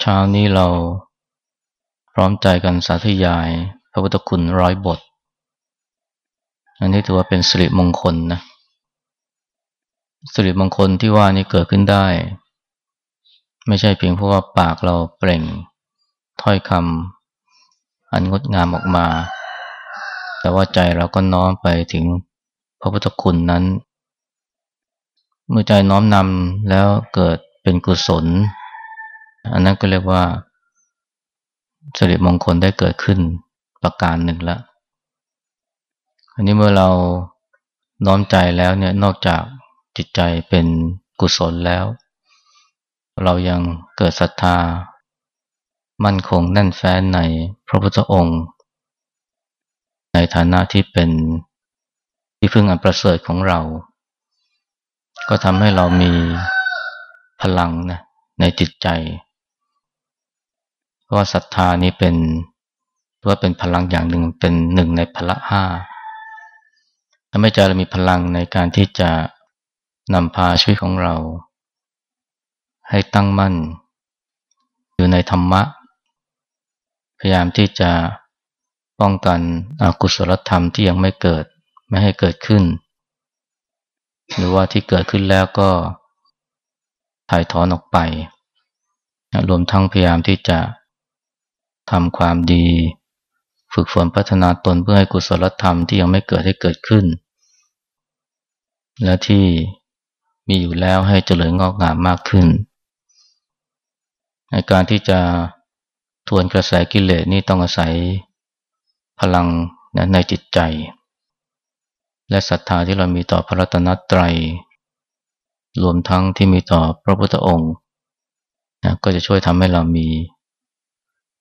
เช้านี้เราพร้อมใจกันสาธยาย พระพุทธคุณร้อยบท อันนี้ถือว่าเป็นสิริมงคลนะสิริมงคลที่ว่านี้เกิดขึ้นได้ ไม่ใช่เพียงเพราะว่าปากเราเปล่ง ถ้อยคำอันงดงามออกมา แต่ว่าใจเราก็น้อมไปถึงพระพุทธคุณนั้น เมื่อใจน้อมนำแล้วเกิดเป็นกุศล อันนั้นก็เรียกว่าสิริมงคลได้เกิดขึ้นประการหนึ่งล้วอันนี้เมื่อเราน้อมใจแล้วเนี่ยนอกจากจิตใจเป็นกุศลแล้ว เรายังเกิดศรัทธา มั่นคงแน่นแฟ้นในพระพุทธองค์ ในฐานะที่เป็นที่พึ่งอันประเสริฐของเรา ก็ทำให้เรามีพลังนะในจิตใจ เพราะว่าศรัทธานี้เป็นว่าเป็นพลังอย่างหนึ่งเป็นหนึ่งในพละห้าทำให้ใจเรามีพลังในการที่จะนำพาชีวิตของเรา ให้ตั้งมั่น อยู่ในธรรมะ พยายามที่จะป้องกันอกุศลธรรมที่ยังไม่เกิดไม่ให้เกิดขึ้น หรือว่าที่เกิดขึ้นแล้วก็ถ่ายถอนออกไป รวมทั้งพยายามที่จะ ทำความดี ฝึกฝนพัฒนาตนเพื่อให้กุศลธรรมที่ยังไม่เกิดให้เกิดขึ้น และที่มีอยู่แล้วให้เจริญงอกงามมากขึ้น ในการที่จะทวนกระแสกิเลสนี่ต้องอาศัยพลังในจิตใจ และศรัทธาที่เรามีต่อพระรัตนตรัย รวมทั้งที่มีต่อพระพุทธองค์นะก็จะช่วยทำให้เรามี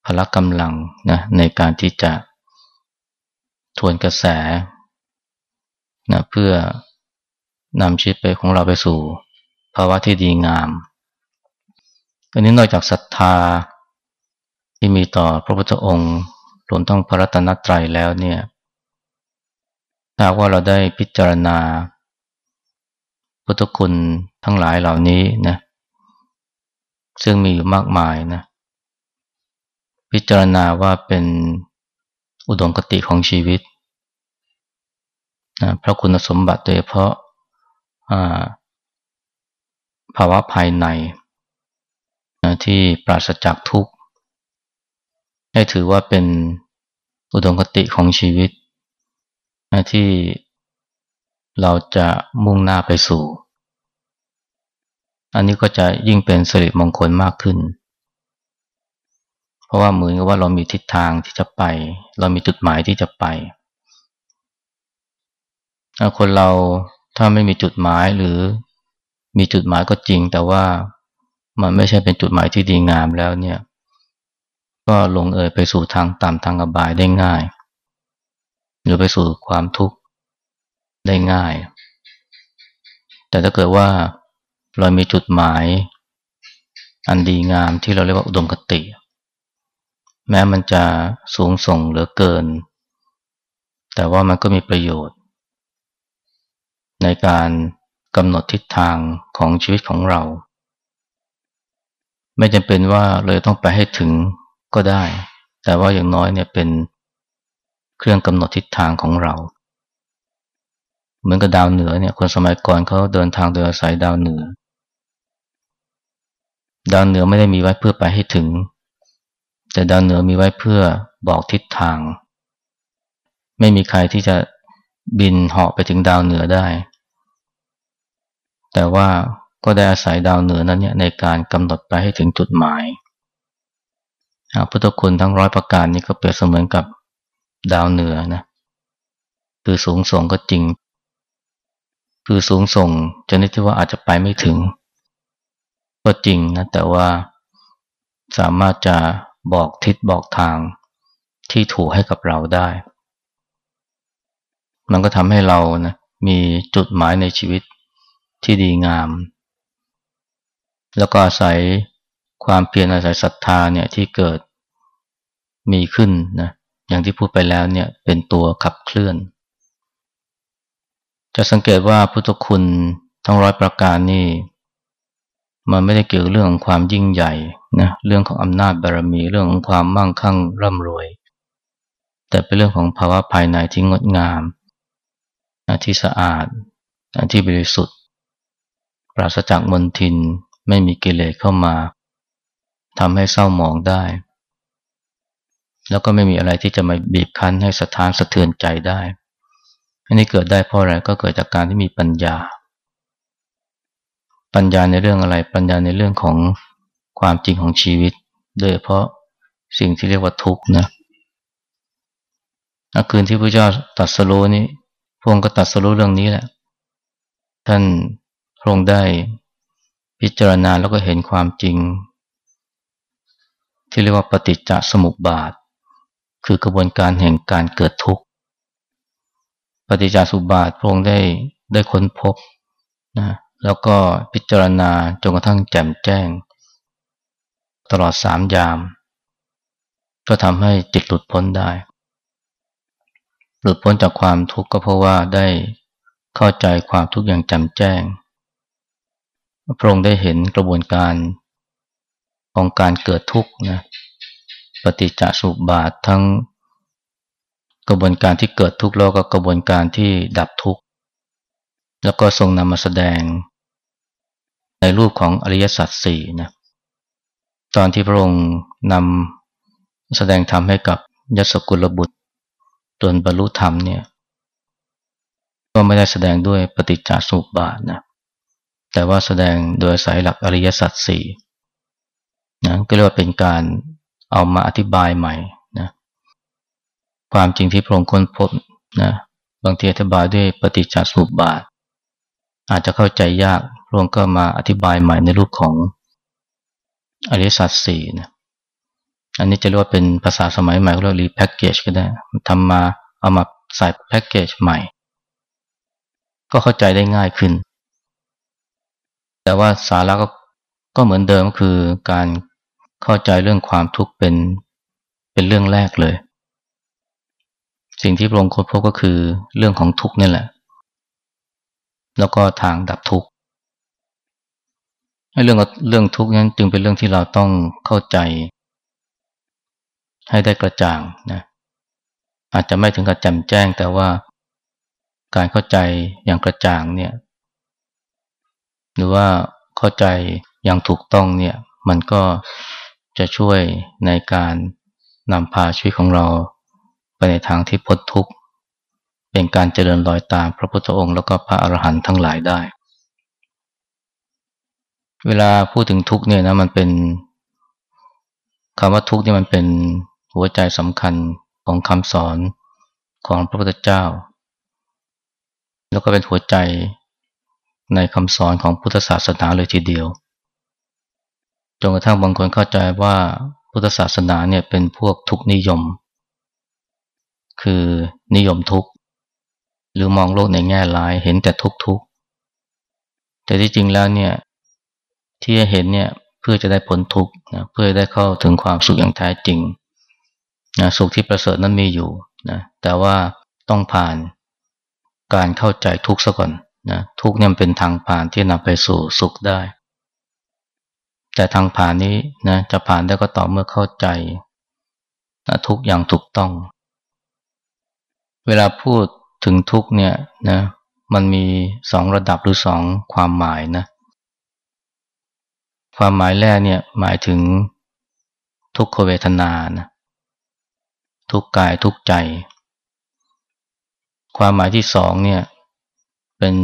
พละกำลังนะในการที่จะทวนกระแสนะเพื่อนำชีวิตไปของเราไปสู่ ภาวะที่ดีงามอันนี้นอกจากศรัทธาที่มีต่อพระพุทธองค์รวมทั้งพระรัตนตรัยแล้วเนี่ยถ้าว่าเราได้พิจารณา พุทธคุณทั้งหลายเหล่านี้นะซึ่งมีอยู่มากมายนะ พิจารณาว่าเป็นอุดมคติของชีวิตนะพระคุณสมบัติโดยเฉพาะภาวะภายในนะที่ปราศจากทุกข์ ให้ถือว่าเป็นอุดมคติของชีวิตนะที่เราจะมุ่งหน้าไปสู่ อันนี้ก็จะยิ่งเป็นสิริมงคลมากขึ้น เพราะว่าเหมือนกับว่าเรามีทิศทางที่จะไป เรามีจุดหมายที่จะไปคนเราถ้าไม่มีจุดหมายหรือมีจุดหมายก็จริง แต่ว่ามันไม่ใช่เป็นจุดหมายที่ดีงามแล้วเนี่ย ก็ลงเอยไปสู่ทางต่ำทางอบายได้ง่าย หรือไปสู่ความทุกข์ได้ง่าย แต่ถ้าเกิดว่าเรามีจุดหมาย อันดีงามที่เราเรียกว่าอุดมคติ แม้มันจะสูงส่งเหลือเกิน แต่ว่ามันก็มีประโยชน์ ในการกำหนดทิศทางของชีวิตของเรา ไม่จำเป็นว่าเลยต้องไปให้ถึงก็ได้ แต่ว่าอย่างน้อยเนี่ยเป็นเครื่องกำหนดทิศทางของเรา เหมือนกับดาวเหนือเนี่ยคนสมัยก่อนเขาเดินทางโดยอาศัยดาวเหนือ ดาวเหนือไม่ได้มีไว้เพื่อไปให้ถึง แต่ดาวเหนือมีไว้เพื่อบอกทิศทาง ไม่มีใครที่จะบินเหาะไปถึงดาวเหนือได้ แต่ว่าก็ได้อาศัยดาวเหนือนั้นเนี่ยในการกำหนดไปให้ถึงจุดหมายพุทธคุณทั้งร้อยประการนี้ก็เปรียบเสมือนกับดาวเหนือนะคือสูงส่งก็จริง คือสูงส่งจนที่ว่าอาจจะไปไม่ถึง ก็จริงนะแต่ว่าสามารถจะ บอกทิศบอกทางที่ถูกให้กับเราได้ มันก็ทำให้เรานะมีจุดหมายในชีวิตที่ดีงาม แล้วก็อาศัยความเพียรอาศัยศรัทธาเนี่ยที่เกิดมีขึ้นนะอย่างที่พูดไปแล้วเนี่ยเป็นตัวขับเคลื่อน จะสังเกตว่าพุทธคุณทั้งร้อยประการนี่มันไม่ได้เกี่ยวเรื่องของความยิ่งใหญ่ นะเรื่องของอำนาจบารมีเรื่องของความมั่งคั่งร่ำรวย แต่เป็นเรื่องของภาวะภายในที่งดงามที่สะอาดที่บริสุทธิ์ ปราศจากมลทินไม่มีกิเลสเข้ามาทำให้เศร้าหมองได้ แล้วก็ไม่มีอะไรที่จะมาบีบคั้นให้สะท้านสะเทือนใจได้อันนี้เกิดได้เพราะอะไรก็เกิดจากการที่มีปัญญา ปัญญาในเรื่องอะไรปัญญาในเรื่องของ ความจริงของชีวิต โดยเฉพาะสิ่งที่เรียกว่าทุกข์นะคืนที่พระเจ้าตัดสโลนี้พระองค์ก็ตัดสโลเรื่องนี้แหละ ท่านพระองค์ได้พิจารณาแล้วก็เห็นความจริง ที่เรียกว่าปฏิจจสมุปบาท คือกระบวนการแห่งการเกิดทุกข์ ปฏิจจสมุปบาทพระองค์ได้ได้ค้นพบนะแล้วก็พิจารณาจนกระทั่งแจ่มแจ้ง ตลอดสามยาม ก็ทำให้จิตหลุดพ้นได้ หลุดพ้นจากความทุกข์ก็เพราะว่าได้เข้าใจความทุกข์อย่างจ่มแจ้ง พระองค์ได้เห็นกระบวนการของการเกิดทุกข์นะปฏิจจสุบาททั้งกระบวนการที่เกิดทุกข์แล้วก็กระบวนการที่ดับทุกข์ แล้วก็ทรงนำมาแสดงในรูปของอริยสัจสี่นะ ตอนที่พระองค์นำแสดงธรรมให้กับยศกุลบุตรจนบรรลุธรรมเนี่ย ก็ไม่ได้แสดงด้วยปฏิจจสุบาทนะแต่ว่าแสดงโดยสายหลักอริยสัจสี่นะก็เรียกว่าเป็นการเอามาอธิบายใหม่นะความจริงที่พระองค์ค้นพบนะบางทีอธิบายด้วยปฏิจจสมุปบาท อาจจะเข้าใจยากพระองค์ก็มาอธิบายใหม่ในรูปของ อริสัจสี่นะอันนี้จะเรียกว่าเป็นภาษาสมัยใหม่เรียกรีแพ็กเกจก็ได้ทำมาเอามาใส่แพ็กเกจใหม่ ก็เข้าใจได้ง่ายขึ้น แต่ว่าสาระก็ก็เหมือนเดิมก็คือการเข้าใจเรื่องความทุกข์เป็นเป็นเรื่องแรกเลย สิ่งที่พระองค์ค้นพบก็คือเรื่องของทุกข์นี่แหละ แล้วก็ทางดับทุกข์ เรื่องเรื่องทุกข์นั้นจึงเป็นเรื่องที่เราต้องเข้าใจ ให้ได้กระจ่างนะอาจจะไม่ถึงกับแจ่มแจ้ง แต่ว่าการเข้าใจอย่างกระจ่างเนี่ย หรือว่าเข้าใจอย่างถูกต้องเนี่ย มันก็จะช่วยในการนำพาชีวิตของเราไปในทางที่พ้นทุกข์ เป็นการเจริญรอยตามพระพุทธองค์แล้วก็พระอรหันต์ทั้งหลายได้ เวลาพูดถึงทุกเนี่ยนะมันเป็นคำว่าทุกข์นี่มันเป็นหัวใจสำคัญของคำสอนของพระพุทธเจ้า แล้วก็เป็นหัวใจในคำสอนของพุทธศาสนาเลยทีเดียวจนกระทั่งบางคนเข้าใจว่าพุทธศาสนาเนี่ยเป็นพวกทุกนิยม คือนิยมทุกหรือมองโลกในแง่ร้ายเห็นแต่ทุกทุกแต่ที่จริงแล้วเนี่ย ที่จะเห็นเนี่ยเพื่อจะได้ผลทุกนะเพื่อได้เข้าถึงความสุขอย่างแท้จริงนะสุขที่ประเสริฐนั้นมีอยู่นะแต่ว่าต้องผ่านการเข้าใจทุกข์ซะก่อนนะทุกข์เนี่ยเป็นทางผ่านที่นำไปสู่สุขได้ แต่ทางผ่านนี้นะจะผ่านได้ก็ต่อเมื่อเข้าใจนะทุกอย่างถูกต้อง เวลาพูดถึงทุกเนี่ยนะมันมีสองระดับหรือสองความหมายนะ ความหมายแรกเนี่ยหมายถึงทุกขเวทนานะทุกกายทุกใจ ความหมายที่สองเนี่ยเป็น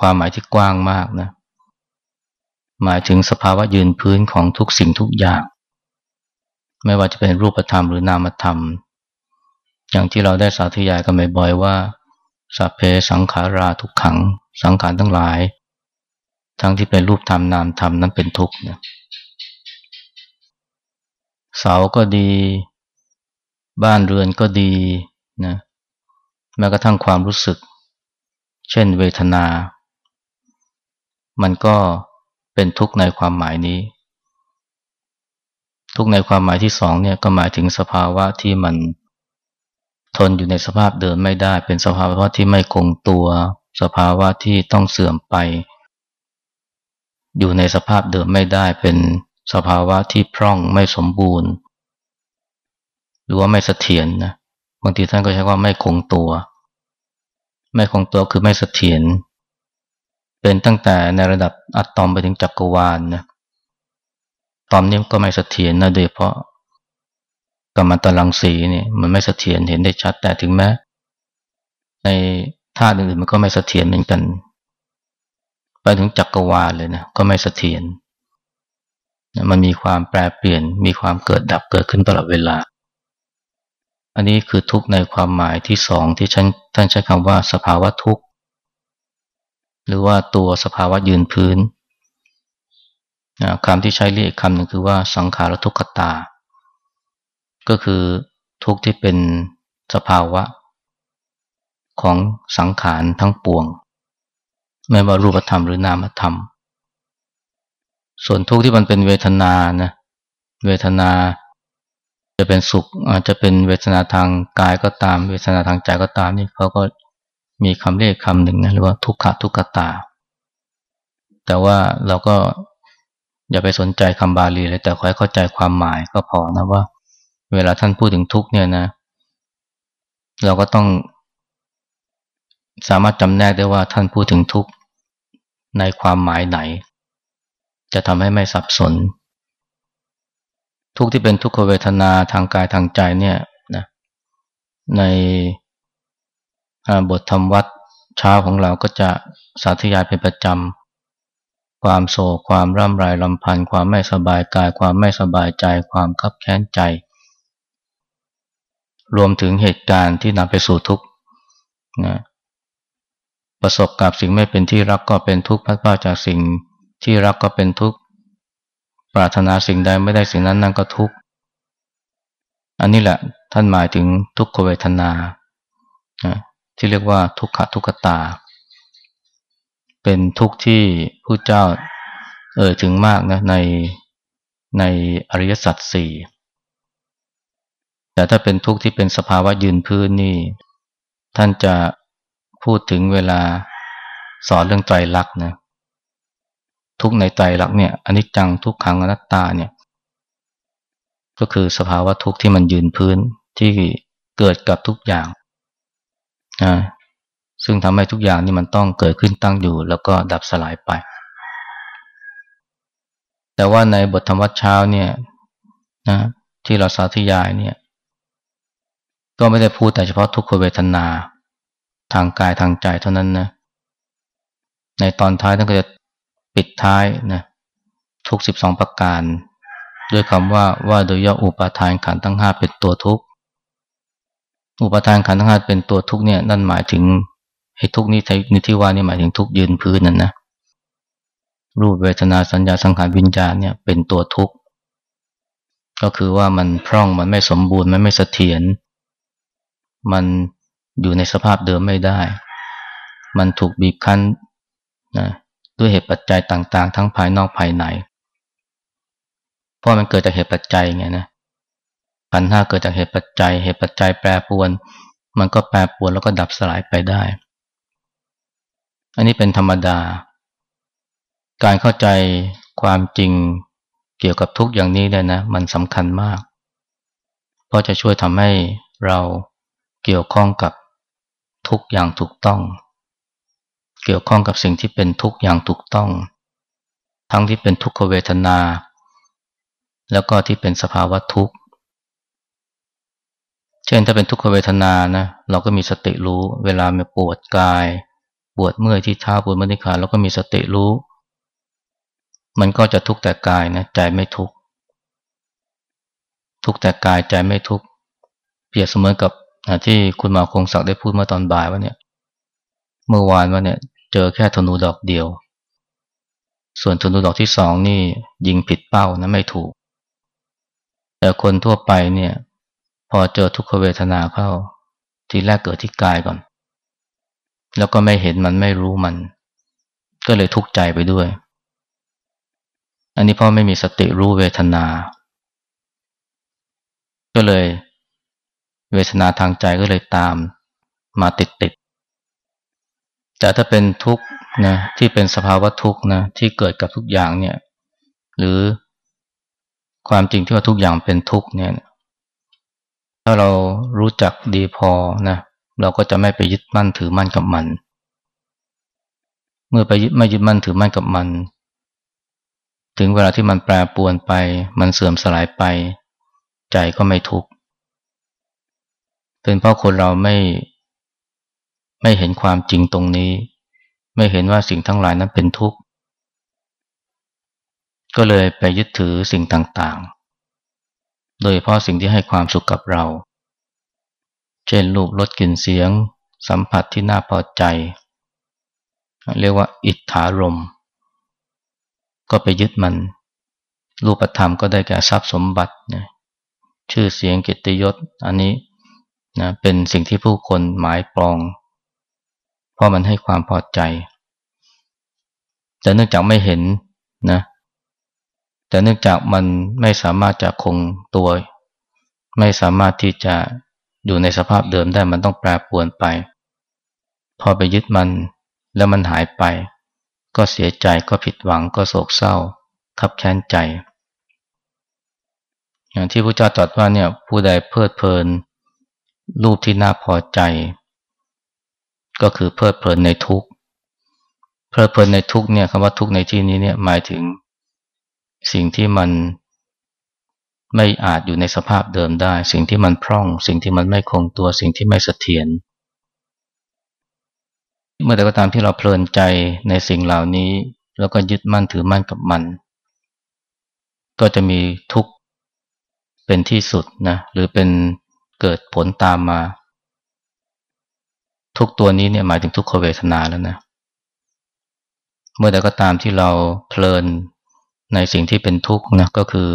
ความหมายที่กว้างมากนะหมายถึงสภาวะยืนพื้นของทุกสิ่งทุกอย่าง ไม่ว่าจะเป็นรูปธรรมหรือนามธรรม อย่างที่เราได้สาธยายกันบ่อยๆว่าสัพเพสังขาราทุกขัง สังขารทั้งหลาย ทั้งที่เป็นรูปธรรมนามธรรมนั้นเป็นทุกข์นะเสาก็ดี บ้านเรือนก็ดีนะแม้กระทั่งความรู้สึก เช่นเวทนา มันก็เป็นทุกข์ในความหมายนี้ ทุกข์ในความหมายที่สองเนี่ยก็หมายถึงสภาวะที่มันทนอยู่ในสภาพเดิมไม่ได้ เป็นสภาวะที่ไม่คงตัว สภาวะที่ต้องเสื่อมไป อยู่ในสภาพเดิมไม่ได้เป็นสภาวะที่พร่องไม่สมบูรณ์ หรือว่าไม่เสถียรนนะบางทีท่านก็ใช้ว่าไม่คงตัว ไม่คงตัวคือไม่เสถียรเป็นตั้งแต่ในระดับอะตอมไปถึงจักรวาลนะตอมนี้ก็ไม่เสถียรนะโดยเพราะกรรมตรังสีเนี่ยมันไม่เสถียรเห็นได้ชัดแต่ถึงแม้ในธาตุอื่นมันก็ไม่เสถียรเหมือนกัน ไปถึงจักรวาลเลยนะก็ไม่เสถียรมันมีความแปรเปลี่ยน มีความเกิดดับเกิดขึ้นตลอดเวลา อันนี้คือทุกข์ในความหมายที่สองที่ท่านใช้คำว่าสภาวะทุกข์ หรือว่าตัวสภาวะยืนพื้นคำที่ใช้เรียกคำหนึ่งคือว่าสังขารทุกขตา ก็คือทุกข์ที่เป็นสภาวะของสังขารทั้งปวง ไม่ว่ารูปธรรมหรือนามธรรม ส่วนทุกข์ที่มันเป็นเวทนานะเวทนาจะเป็นสุขอาจจะเป็นเวทนาทางกายก็ตาม เวทนาทางใจก็ตามนี่เขาก็มีคำเรียกคำหนึ่งนะเรียกว่าทุกขะทุกขตา แต่ว่าเราก็อย่าไปสนใจคำบาลีเลยแต่ขอให้เข้าใจความหมายก็พอนะว่า เวลาท่านพูดถึงทุกเนี่ยนะ เราก็ต้อง สามารถจำแนกได้ว่าท่านพูดถึงทุกข์ในความหมายไหน จะทำให้ไม่สับสน ทุกข์ที่เป็นทุกขเวทนาทางกายทางใจเนี่ยนะในบทธรรมวัดเช้าของเราก็จะสาธยายเป็นประจำ ความโศกความร่ำไรลำพันธ์ความไม่สบายกาย ความไม่สบายใจ ความคับแค้นใจ รวมถึงเหตุการณ์ที่นำไปสู่ทุกข์นะ ประสบกับสิ่งไม่เป็นที่รักก็เป็นทุกข์พัดพาจากสิ่งที่รักก็เป็นทุกข์ปรารถนาสิ่งใดไม่ได้สิ่งนั้นนั่นก็ทุกข์อันนี้แหละท่านหมายถึงทุกขเวทนาที่เรียกว่าทุกขทุกขตา เป็นทุกข์ที่ผู้เจ้าเอ่ยถึงมากนะในในอริยสัจสี่แต่ถ้าเป็นทุกข์ที่เป็นสภาวะยืนพื้นนี่ ท่านจะ พูดถึงเวลาสอนเรื่องไตรลักษณ์นะทุกในไตรลักษณ์เนี่ยอนิจจังทุกขังอนัตตาเนี่ย ก็คือสภาวะทุกข์ที่มันยืนพื้นที่เกิดกับทุกอย่างนะซึ่งทำให้ทุกอย่างนี่มันต้องเกิดขึ้นตั้งอยู่ แล้วก็ดับสลายไป แต่ว่าในบทธรรมวัดเช้าเนี่ยนะที่เราสาธยายเนี่ย ก็ไม่ได้พูดแต่เฉพาะทุกขเวทนา ทางกายทางใจเท่านั้นนะในตอนท้ายท่านก็จะปิดท้ายนะทุกสิบสองประการ ด้วยคำว่าว่าโดยย่ออุปาทานขันทั้งห้าเป็นตัวทุกข์อุปาทานขันทั้งห้าเป็นตัวทุกข์เนี่ยนั่นหมายถึงให้ทุกข์นี้ในที่ว่านี่หมายถึงทุกข์ยืนพื้นนั่นนะรูปเวทนาสัญญาสังขารวิญญาณเนี่ยเป็นตัวทุกข์ก็คือว่ามันพร่องมันไม่สมบูรณ์มันไม่เสถียรมัน อยู่ในสภาพเดิมไม่ได้ มันถูกบีบคั้นนะด้วยเหตุปัจจัยต่างๆ ทั้งภายนอกภายใน เพราะมันเกิดจากเหตุปัจจัยไงนะขันห้าเกิดจากเหตุปัจจัย เหตุปัจจัยแปรปวน มันก็แปรปวนแล้วก็ดับสลายไปได้ อันนี้เป็นธรรมดา การเข้าใจความจริงเกี่ยวกับทุกอย่างนี้เนี่ยนะ มันสำคัญมาก เพราะจะช่วยทำให้เราเกี่ยวข้องกับ ทุกอย่างถูกต้อง เกี่ยวข้องกับสิ่งที่เป็นทุกอย่างถูกต้อง ทั้งที่เป็นทุกขเวทนา แล้วก็ที่เป็นสภาวะทุกข์เช่นถ้าเป็นทุกขเวทนานะเราก็มีสติรู้ เวลามีปวดกาย ปวดเมื่อยที่เท้าปวดมือที่ขาเราก็มีสติรู้ มันก็จะทุกข์แต่กายนะใจไม่ทุกข์ทุกข์แต่กายใจไม่ทุกข์เปรียบเสมือนกับ ที่คุณมาคงศักดิ์ได้พูดเมื่อตอนบ่ายว่าเนี่ยเมื่อวานว่าเนี่ยเจอแค่ธนูดอกเดียว ส่วนธนูดอกที่สองนี่ยิงผิดเป้านะไม่ถูก แต่คนทั่วไปเนี่ย พอเจอทุกขเวทนาเข้า ทีแรกเกิดที่กายก่อน แล้วก็ไม่เห็นมันไม่รู้มัน ก็เลยทุกข์ใจไปด้วย อันนี้พราะไม่มีสติรู้เวทนา ก็เลย เวทนาทางใจก็เลยตามมาติดติดแต่ถ้าเป็นทุกข์นะที่เป็นสภาวะทุกข์นะที่เกิดกับทุกอย่างเนี่ยหรือความจริงที่ว่าทุกอย่างเป็นทุกข์เนี่ยถ้าเรารู้จักดีพอนะเราก็จะไม่ไปยึดมั่นถือมั่นกับมัน เมื่อไปยึดไม่ยึดมั่นถือมั่นกับมัน ถึงเวลาที่มันแปรปวนไป มันเสื่อมสลายไป ใจก็ไม่ทุกข์ เป็นเพราะคนเราไม่ไม่เห็นความจริงตรงนี้ ไม่เห็นว่าสิ่งทั้งหลายนั้นเป็นทุกข์ ก็เลยไปยึดถือสิ่งต่างๆ โดยเพราะสิ่งที่ให้ความสุขกับเรา เช่นรูปรสกลิ่นเสียง สัมผัสที่น่าพอใจ เรียกว่าอิทธารม ก็ไปยึดมัน รูปธรรมก็ได้แก่ทรัพย์สมบัติ ชื่อเสียงกิตยศอันนี้ นะเป็นสิ่งที่ผู้คนหมายปองเพราะมันให้ความพอใจ แต่เนื่องจากไม่เห็นนะแต่เนื่องจากมันไม่สามารถจะคงตัว ไม่สามารถที่จะอยู่ในสภาพเดิมได้มันต้องแปรปรวนไป พอไปยึดมันแล้วมันหายไป ก็เสียใจก็ผิดหวังก็โศกเศร้าทับแค้นใจ อย่างที่พระเจ้าตรัสว่าเนี่ยผู้ใดเพลิดเพลิน รูปที่น่าพอใจ ก็คือเพลิดเพลินในทุกข์เพลิดเพลินในทุกข์เนี่ยคำว่าทุกข์ในที่นี้เนี่ยหมายถึงสิ่งที่มันไม่อาจอยู่ในสภาพเดิมได้ สิ่งที่มันพร่อง สิ่งที่มันไม่คงตัว สิ่งที่ไม่เสถียร เมื่อใดก็ตามที่เราเพลินใจในสิ่งเหล่านี้ แล้วก็ยึดมั่นถือมั่นกับมัน ก็จะมีทุกข์เป็นที่สุดนะ หรือเป็น เกิดผลตามมา ทุกตัวนี้เนี่ยหมายถึงทุกขเวทนาแล้วนะ เมื่อใดก็ตามที่เราเพลินในสิ่งที่เป็นทุกข์นะก็คือ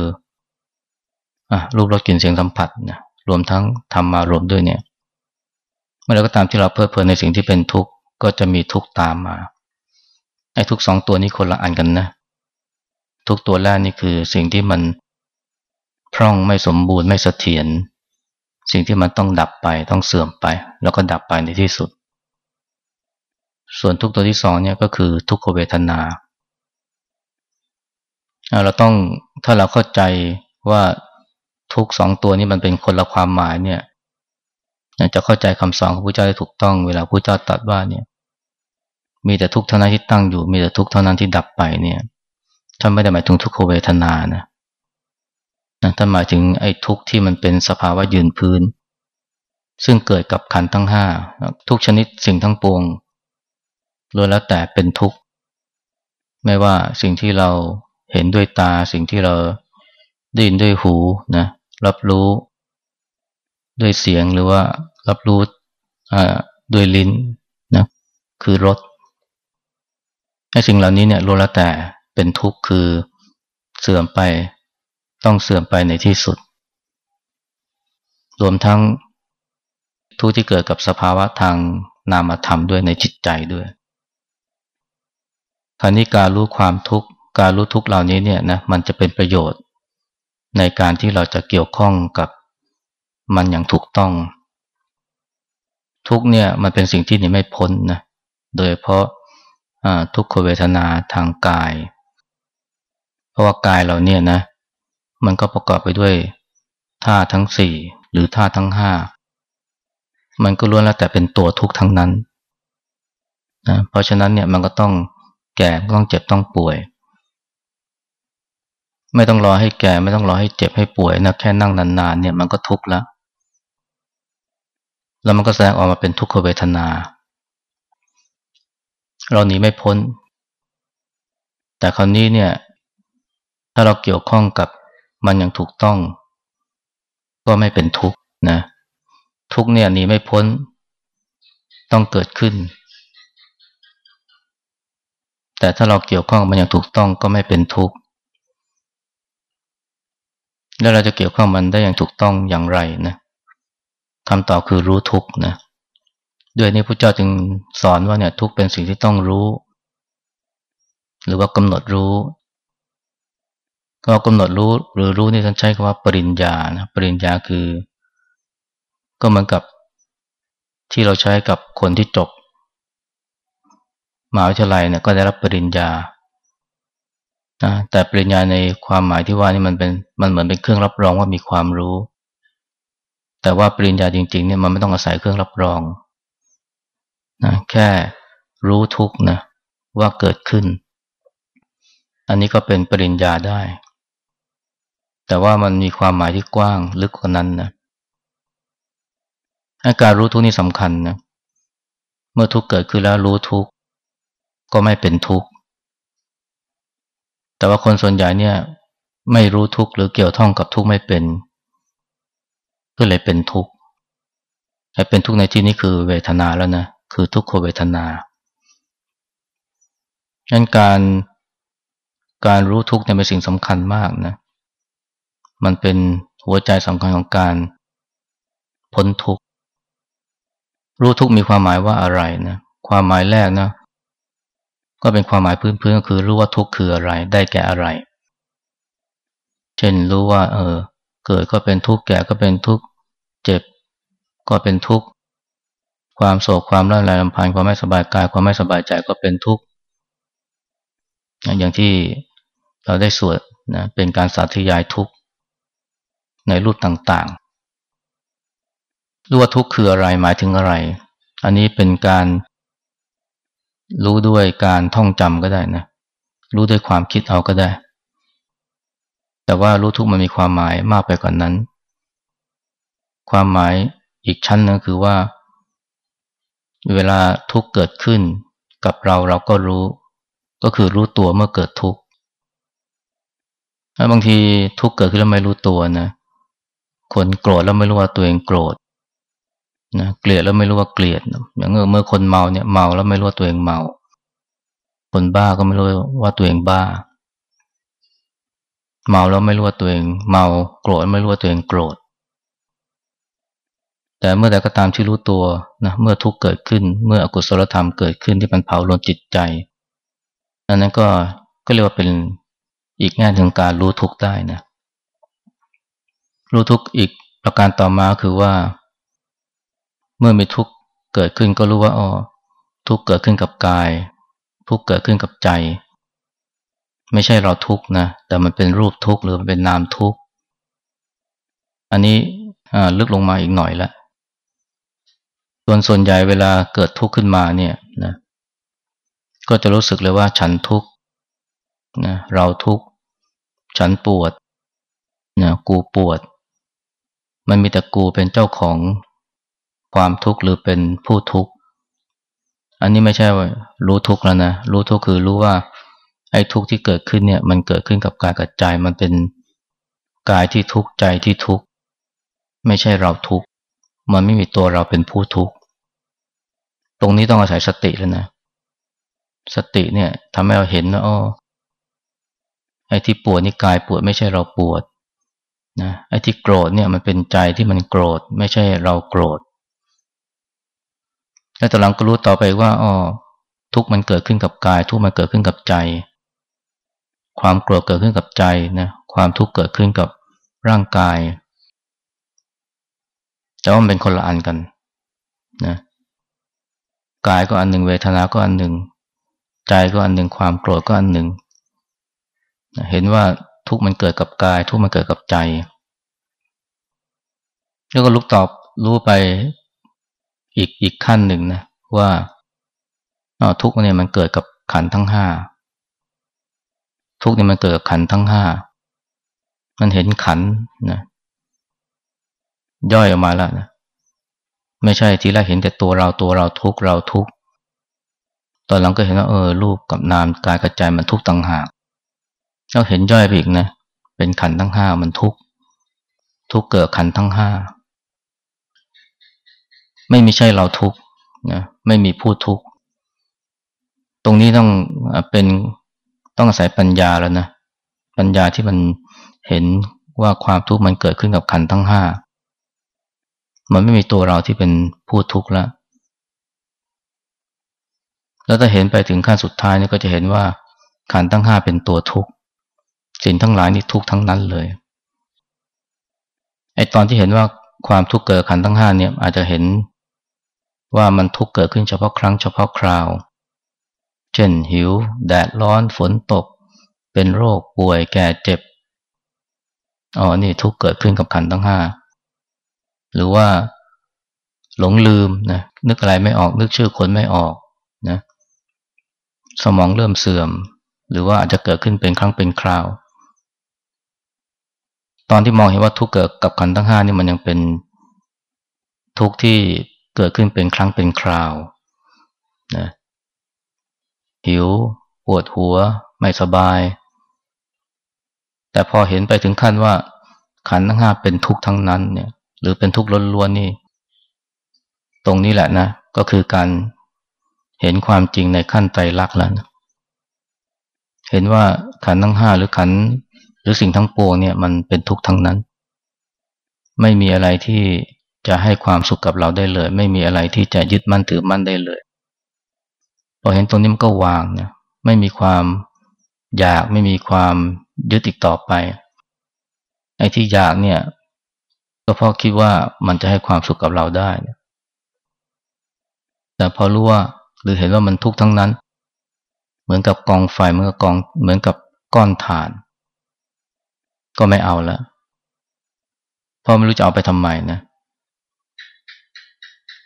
อรูปรสกลิ่นเสียงสัมผัสนะรวมทั้งธรรมารวมด้วยเนี่ย เมื่อไรก็ตามที่เราเพลิดเพลินในสิ่งที่เป็นทุกข์ก็จะมีทุกข์ตามมาไอ้ทุกสองตัวนี้คนละอันกันนะ ทุกตัวแรกนี่คือสิ่งที่มันพร่องไม่สมบูรณ์ไม่เสถียร สิ่งที่มันต้องดับไปต้องเสื่อมไป แล้วก็ดับไปในที่สุด ส่วนทุกตัวที่สองเนี่ยก็คือทุกขเวทนาเราต้องถ้าเราเข้าใจว่าทุกสองตัวนี้มันเป็นคนละความหมายเนี่ยจะเข้าใจคำสอนของพระเจ้าได้ถูกต้องเวลาพระเจ้าตรัสว่าเนี่ย มีแต่ทุกเท่านั้นที่ตั้งอยู่ มีแต่ทุกเท่านั้นที่ดับไปเนี่ยท่านไม่ได้หมายถึงทุกขเวทนานะ นะท่านหมายถึงไอ้ทุกข์ที่มันเป็นสภาวะยืนพื้น ซึ่งเกิดกับขันทั้งห้าทุกชนิดสิ่งทั้งปวงล้วนแล้วแต่เป็นทุกข์ ไม่ว่าสิ่งที่เราเห็นด้วยตาสิ่งที่เราได้ยินด้วยหูนะรับรู้ ด้วยเสียงหรือว่ารับรู้ด้วยลิ้นนะคือรสไอ้สิ่งเหล่านี้เนี่ยรู้แล้วแต่เป็นทุกข์คือเสื่อมไป ต้องเสื่อมไปในที่สุด รวมทั้งทุกที่เกิดกับสภาวะทางนามธรรมด้วยในจิตใจด้วยคราวนี้การรู้ความทุกข์การรู้ทุกเหล่านี้เนี่ยนะมันจะเป็นประโยชน์ในการที่เราจะเกี่ยวข้องกับมันอย่างถูกต้อง ทุกเนี่ยมันเป็นสิ่งที่หนีไม่พ้นนะโดยเพราะทุกขเวทนาทางกาย เพราะว่ากายเราเนี่ยนะ มันก็ประกอบไปด้วยท่าทั้งสี่หรือท่าทั้งห้ามันก็ล้วนแล้วแต่เป็นตัวทุกข์ทั้งนั้นนะเพราะฉะนั้นเนี่ยมันก็ต้องแก่ต้องเจ็บต้องป่วย ไม่ต้องรอให้แก่ไม่ต้องรอให้เจ็บให้ป่วยนะแค่นั่งนานๆเนี่ยมันก็ทุกข์แล้วแล้วมันก็แสดงออกมาเป็นทุกขเวทนา เราหนีไม่พ้น แต่คราวนี้เนี่ย ถ้าเราเกี่ยวข้องกับ มันย่างถูกต้อง ก็ไม่เป็นทุกข์นะ ทุกเนี่ยหนีไม่พ้น ต้องเกิดขึ้น แต่ถ้าเราเกี่ยวข้องมันอย่างถูกต้องก็ไม่เป็นทุกข์แล้วเราจะเกี่ยวข้องมันได้อย่างถูกต้องอย่างไรนะคำตอบคือรู้ทุกนะด้วยนี้พระเจ้าจึงสอนว่าเนี่ยทุกเป็นสิ่งที่ต้องรู้ หรือว่ากำหนดรู้ ก็กำหนดรู้หรือรู้นี่ท่านใช้คำว่าปริญญานะปริญญาคือ ก็เหมือนกับที่เราใช้กับคนที่จบมหาวิทยาลัยเนี่ยก็ได้รับปริญญานะแต่ปริญญาในความหมายที่ว่านี่มันเป็นมันเหมือนเป็นเครื่องรับรองว่ามีความรู้ แต่ว่าปริญญาจริงๆเนี่ยมันไม่ต้องอาศัยเครื่องรับรองนะแค่รู้ทุกนะว่าเกิดขึ้น อันนี้ก็เป็นปริญญาได้ แต่ว่ามันมีความหมายที่กว้างลึกกว่านั้นนะอาการรู้ทุกนี่สำคัญนะเมื่อทุกเกิดขึ้นแล้วรู้ทุกก็ไม่เป็นทุกข์แต่ว่าคนส่วนใหญ่เนี่ย ไม่รู้ทุกข์หรือเกี่ยวท่องกับทุกข์ไม่เป็นก็เลยเป็นทุกข์แต่เป็นทุกข์ในที่นี้คือเวทนาแล้วนะคือทุกขเวทนาดังนั้นการการรู้ทุกข์เนี่ยเป็นสิ่งสำคัญมากนะ มันเป็นหัวใจสำคัญของการพ้นทุกข์ รู้ทุกข์มีความหมายว่าอะไรนะ ความหมายแรกนะ ก็เป็นความหมายพื้นๆก็คือรู้ว่าทุกข์คืออะไร ได้แก่อะไร เช่นรู้ว่า เออ เกิดก็เป็นทุกข์ แก่ก็เป็นทุกข์ เจ็บ ก็เป็นทุกข์ ความโศก ความร่าไรลำพันธ์ความไม่สบายกาย ความไม่สบายใจก็เป็นทุกข์ อย่างที่เราได้สวดนะ เป็นการสาธยายทุกข์ ในรูปต่างๆ รู้ว่าทุกข์คืออะไรหมายถึงอะไร อันนี้เป็นการรู้ด้วยการท่องจำก็ได้นะ รู้ด้วยความคิดเอาก็ได้ แต่ว่ารู้ทุกข์มันมีความหมายมากไปกว่านนั้น ความหมายอีกชั้นนึงคือว่า เวลาทุกข์เกิดขึ้นกับเราเราก็รู้ ก็คือรู้ตัวเมื่อเกิดทุกข์บางทีทุกข์เกิดขึ้นแล้วไม่รู้ตัวนะ คนโกรธแล้วไม่รู้ว่าตัวเองโกรธนะเกลียดแล้วไม่รู้ว่าเกลียดอย่างเมื่อคนเมาเนี่ยเมาแล้วไม่รู้ว่าตัวเองเมา คนบ้าก็ไม่รู้ว่าตัวเองบ้า เมาแล้วไม่รู้ว่าตัวเอง เมาโกรธไม่รู้ว่าตัวเองโกรธ แต่เมื่อใดก็ตามที่รู้ตัวนะเมื่อทุกข์เกิดขึ้น เมื่ออกุศลธรรมเกิดขึ้นที่มันเผาลนจิตใจอันนั้นก็ก็เรียกว่าเป็นอีกแง่ถึงการรู้ทุกข์ได้นะ รู้ทุกข์อีกประการต่อมาคือว่า เมื่อมีทุกข์เกิดขึ้นก็รู้ว่าอ๋อทุกข์เกิดขึ้นกับกาย ทุกข์เกิดขึ้นกับใจ ไม่ใช่เราทุกข์นะแต่มันเป็นรูปทุกข์หรือมันเป็นนามทุกข์อันนี้ลึกลงมาอีกหน่อยละส่วนส่วนใหญ่เวลาเกิดทุกข์ขึ้นมาเนี่ยนะก็จะรู้สึกเลยว่าฉันทุกข์นะเราทุกข์ฉันปวดนะกูปวด มันมีแต่กูเป็นเจ้าของความทุกข์หรือเป็นผู้ทุกข์ อันนี้ไม่ใช่ว่ารู้ทุกข์แล้วนะ รู้ทุกข์คือรู้ว่า ไอ้ทุกข์ที่เกิดขึ้นเนี่ยมันเกิดขึ้นกับกายกับใจมันเป็นกายที่ทุกข์ใจที่ทุกข์ไม่ใช่เราทุกข์มันไม่มีตัวเราเป็นผู้ทุกข์ตรงนี้ต้องอาศัยสติแล้วนะ สติเนี่ยทำให้เราเห็นว่าอ๋อไอ้ที่ปวดนี่กายปวดไม่ใช่เราปวด นะไอ้ที่โกรธเนี่ยมันเป็นใจที่มันโกรธ ไม่ใช่เราโกรธ แล้วต่หลังก็รู้ต่อไปว่าอ๋อทุกมันเกิดขึ้นกับกาย ทุกมันเกิดขึ้นกับใจ ความโกรธเกิดขึ้นกับใจนะความทุกข์เกิดขึ้นกับร่างกายแต่ว่ามันเป็นคนละอันกันนะกายก็อันหนึ่งเวทนาก็อันหนึ่งใจก็อันหนึ่งความโกรธก็อันหนึ่งเห็นว่า ทุกมันเกิดกับกาย ทุกมันเกิดกับใจ แล้วก็ลุกตอบรู้ไปอีกอีกขั้นหนึ่งนะว่าทุกเนี่ยมันเกิดกับขันทั้งห้าทุกเนี่ยมันเกิดกับขันทั้งห้ามันเห็นขันนะย่อยออกมาแล้วนะไม่ใช่ทีแรกเห็นแต่ตัวเราตัวเราทุกเราทุกตอนหลังก็เห็นว่าเออรูปกับนามกายกระจายมันทุกต่างหาก เราเห็นย่อยไปอีกนะ เป็นขันทั้งห้ามันทุกทุกเกิดขันทั้งห้าไม่มีใช่เราทุกนะไม่มีผู้ทุกตรงนี้ต้องเป็นต้องอาศัยปัญญาแล้วนะปัญญาที่มันเห็นว่าความทุกข์มันเกิดขึ้นกับขันทั้งห้ามันไม่มีตัวเราที่เป็นผู้ทุกข์ล้วแล้วถ้าเห็นไปถึงขั้นสุดท้ายนี่ก็จะเห็นว่าขันทั้งห้าเป็นตัวทุกข์ สิ่งทั้งหลายนี่ทุกทั้งนั้นเลยไอตอนที่เห็นว่าความทุกข์เกิดขันทั้งห้าเนี่ยอาจจะเห็นว่ามันทุกข์เกิดขึ้นเฉพาะครั้งเฉพาะคราว เช่นหิว แดดร้อนฝนตก เป็นโรคป่วยแก่เจ็บอ๋อนี่ทุกเกิดขึ้นกับขันทั้งห้าหรือว่าหลงลืมนะนึกอะไรไม่ออกนึกชื่อคนไม่ออกนะสมองเริ่มเสื่อม หรือว่าอาจจะเกิดขึ้นเป็นครั้งเป็นคราว ตอนที่มองเห็นว่าทุกเกิดกับขันทั้งห้านี่มันยังเป็นทุกที่เกิดขึ้นเป็นครั้งเป็นคราวนะหิวปวดหัว ไม่สบาย แต่พอเห็นไปถึงขั้นว่า ขันทั้งห้าเป็นทุกข์ทั้งนั้นเนี่ย หรือเป็นทุกข์ล้วนๆนี่ ตรงนี้แหละนะ ก็คือการเห็นความจริงในขั้นไตรลักษณ์แล้วนะเห็นว่าขันทั้งห้าหรือขัน รือสิ่งทั้งปวงเนี่ยมันเป็นทุกข์ทั้งนั้น ไม่มีอะไรที่จะให้ความสุขกับเราได้เลย ไม่มีอะไรที่จะยึดมั่นถือมั่นได้เลยพอเห็นตรงนี้มันก็วางเนี่ยไม่มีความอยากไม่มีความยึดอีกต่อไปไอ้ที่อยากเนี่ย ก็เพราะคิดว่ามันจะให้ความสุขกับเราได้แต่พอรู้ว่าหรือเห็นว่ามันทุกข์ทั้งนั้น เหมือนกับกองไฟเหมือนกับกองเหมือนกับก้อนถ่าน ก็ไม่เอาล้วเพราะไม่รู้จะเอาไปทำไมนะ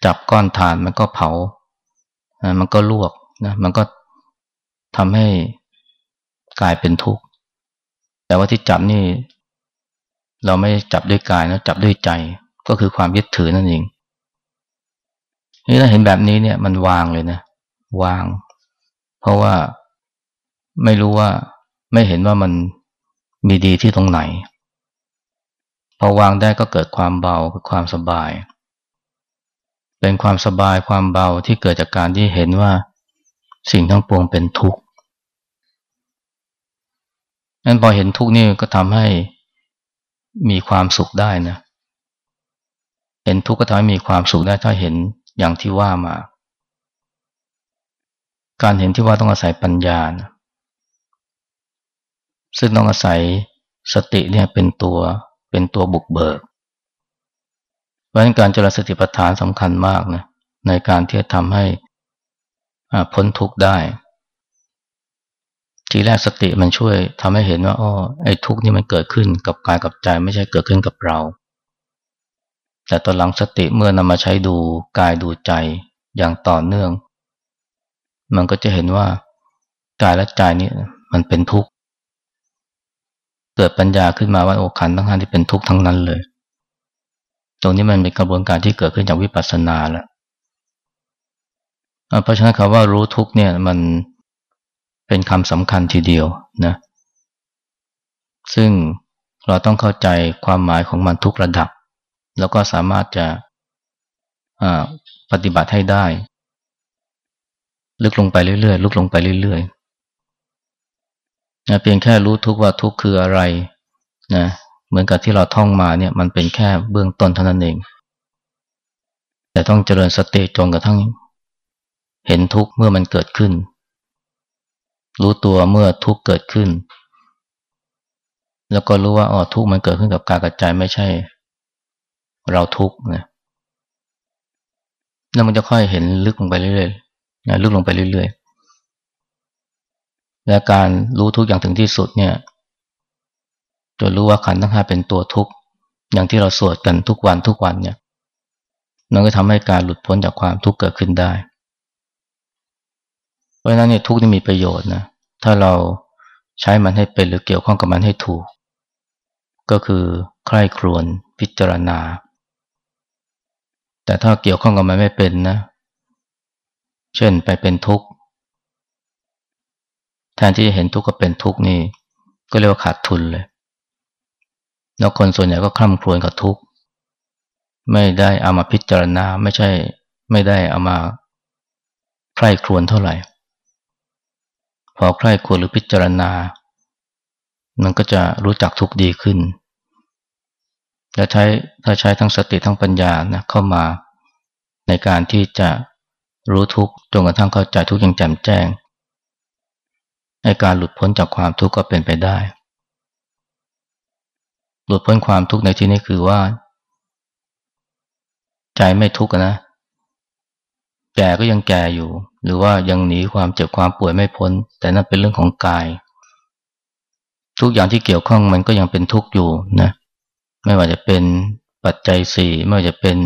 จับก้อนถ่านมันก็เผา มันก็ลวกนะมันก็ทำให้กลายเป็นทุกข์ แต่ว่าที่จับนี่ เราไม่จับด้วยกายนะจับด้วยใจ ก็คือความยึดถือนั่นเองนี่ถ้าเห็นแบบนี้เนี่ยมันวางเลยนะ วาง เพราะว่าไม่รู้ว่าไม่เห็นว่ามัน มีดีที่ตรงไหนพอวางได้ก็เกิดความเบาคือความสบาย เป็นความสบายความเบาที่เกิดจากการที่เห็นว่าสิ่งทั้งปวงเป็นทุกข์นั้นพอเห็นทุกข์นี่ก็ทำให้มีความสุขได้นะเห็นทุกข์ก็ทำให้มีความสุขได้ถ้าเห็นอย่างที่ว่ามา การเห็นที่ว่าต้องอาศัยปัญญานะ ซึ่งต้องอาศัยสติเนี่ยเป็นตัวเป็นตัวบุกเบิกเพราะฉะนั้นการเจริญสติปัฏฐานสำคัญมากนะในการที่จะทำให้พ้นทุกข์ได้ ทีแรกสติมันช่วยทำให้เห็นว่าอ้อไอ้ทุกข์นี่มันเกิดขึ้นกับกายกับใจไม่ใช่เกิดขึ้นกับเรา แต่ตอนหลังสติเมื่อนำมาใช้ดูกายดูใจอย่างต่อเนื่อง มันก็จะเห็นว่ากายและใจนี้มันเป็นทุกข์ เกิดปัญญาขึ้นมาว่าโอขันทั้งห้าที่เป็นทุกข์ทั้งนั้นเลย ตรงนี้มันเป็นกระบวนการที่เกิดขึ้นจากวิปัสสนาแล้วเพราะฉะนั้นคำว่ารู้ทุกเนี่ยมันเป็นคำสำคัญทีเดียวนะ ซึ่งเราต้องเข้าใจความหมายของมันทุกระดับ แล้วก็สามารถจะปฏิบัติให้ได้ ลึกลงไปเรื่อยๆลึกลงไปเรื่อยๆ นะเพียงแค่รู้ทุกว่าทุกคืออะไรนะเหมือนกับที่เราท่องมาเนี่ยมันเป็นแค่เบื้องต้นเท่านั้นเอง แต่ต้องเจริญสติจนกระทั่ง เห็นทุกเมื่อมันเกิดขึ้น รู้ตัวเมื่อทุกเกิดขึ้น แล้วก็รู้ว่าอ๋อทุกมันเกิดขึ้นกับกายกับใจไม่ใช่ เราทุกนะแล้วมันจะค่อยเห็นลึกลงไปเรื่อยๆนะลึกลงไปเรื่อยๆ และการรู้ทุกอย่างถึงที่สุดเนี่ยจนรู้ว่าขันธ์ทั้งห้าเป็นตัวทุกข์อย่างที่เราสวดกันทุกวันทุกวันเนี่ยมันก็ทำให้การหลุดพ้นจากความทุกข์เกิดขึ้นได้ เพราะฉะนั้นเนี่ยทุกข์นี่มีประโยชน์นะถ้าเราใช้มันให้เป็นหรือเกี่ยวข้องกับมันให้ถูก ก็คือใคร่ครวญพิจารณา แต่ถ้าเกี่ยวข้องกับมันไม่เป็นนะ เช่นไปเป็นทุกข์ แทนที่จะเห็นทุกข์ก็เป็นทุกข์นี่ ก็เรียกว่าขาดทุนเลย แล้วคนส่วนใหญ่ก็คล่ำครวญกับทุกข์ ไม่ได้เอามาพิจารณา ไม่ใช่ ไม่ได้เอามาใคร่ครวญเท่าไหร่ พอใคร่ครวรหรือพิจารณา มันก็จะรู้จักทุกข์ดีขึ้น และใช้ถ้าใช้ทั้งสติทั้งปัญญานะเข้ามาในการที่จะรู้ทุกข์จนกระทั่งเข้าใจทุกข์อย่างแจ่มแจ้ง ในการหลุดพ้นจากความทุกข์ก็เป็นไปได้ หลุดพ้นความทุกข์ในที่นี้คือว่า ใจไม่ทุกข์นะ แก่ก็ยังแก่อยู่ หรือว่ายังหนีความเจ็บความป่วยไม่พ้น แต่นั่นเป็นเรื่องของกาย ทุกอย่างที่เกี่ยวข้องมันก็ยังเป็นทุกข์อยู่นะ ไม่ว่าจะเป็นปัจจัยสี่ไม่ว่าจะเป็น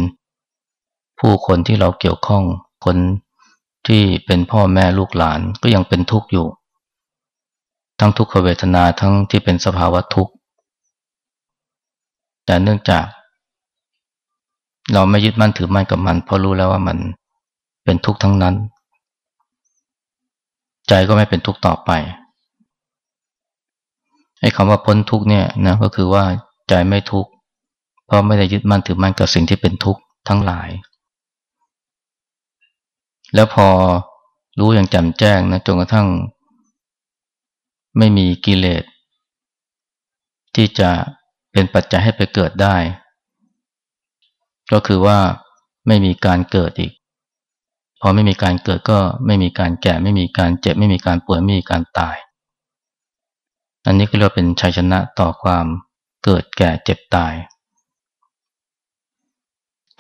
ผู้คนที่เราเกี่ยวข้องคนที่เป็นพ่อแม่ลูกหลานก็ยังเป็นทุกข์อยู่ ทั้งทุกขเวทนาทั้งที่เป็นสภาวะทุกข์ แต่เนื่องจาก เราไม่ยึดมั่นถือมั่นกับมัน เพราะรู้แล้วว่ามันเป็นทุกข์ทั้งนั้น ใจก็ไม่เป็นทุกข์ต่อไปไอ้คำว่าพ้นทุกข์เนี่ยนะก็คือว่าใจไม่ทุกข์เพราะไม่ได้ยึดมั่นถือมั่นกับสิ่งที่เป็นทุกข์ทั้งหลาย แล้วพอรู้อย่างแจ่มแจ้งนะจนกระทั่ง ไม่มีกิเลสที่จะเป็นปัจจัยให้ไปเกิดได้ ก็คือว่าไม่มีการเกิดอีก พอไม่มีการเกิดก็ไม่มีการแก่ ไม่มีการเจ็บ ไม่มีการป่วยไม่มีการตาย อันนี้ก็เรียกเป็นชัยชนะต่อความเกิดแก่เจ็บตาย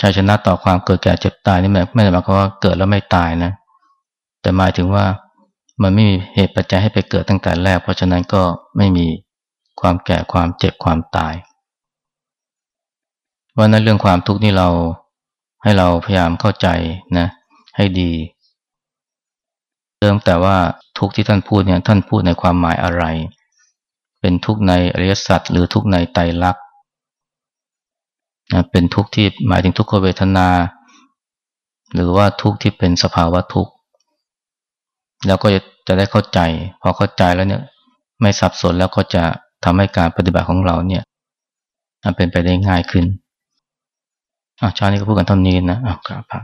ชัยชนะต่อความเกิดแก่เจ็บตายนี่ไม่ได้หมายความว่าเกิดแล้วไม่ตายนะ แต่หมายถึงว่า มันไม่มีเหตุปัจจัยให้ไปเกิดตั้งแต่แรก เพราะฉะนั้นก็ไม่มีความแก่ความเจ็บความตาย ว่านั้นเรื่องความทุกข์นี่เราให้เราพยายามเข้าใจนะให้ดีเริ่มแต่ว่าทุกข์ที่ท่านพูดเนี่ยท่านพูดในความหมายอะไร เป็นทุกข์ในอริยสัจหรือทุกข์ในไตรลักษณ์เป็นทุกข์ที่หมายถึงทุกขเวทนา หรือว่าทุกข์ที่เป็นสภาวะทุกข์ แล้วก็จะได้เข้าใจ พอเข้าใจแล้วเนี่ย ไม่สับสนแล้วก็จะทำให้การปฏิบัติของเราเนี่ยเป็นไปได้ง่ายขึ้นอะชานี้ก็พูดกันเท่านี้นะอะครับ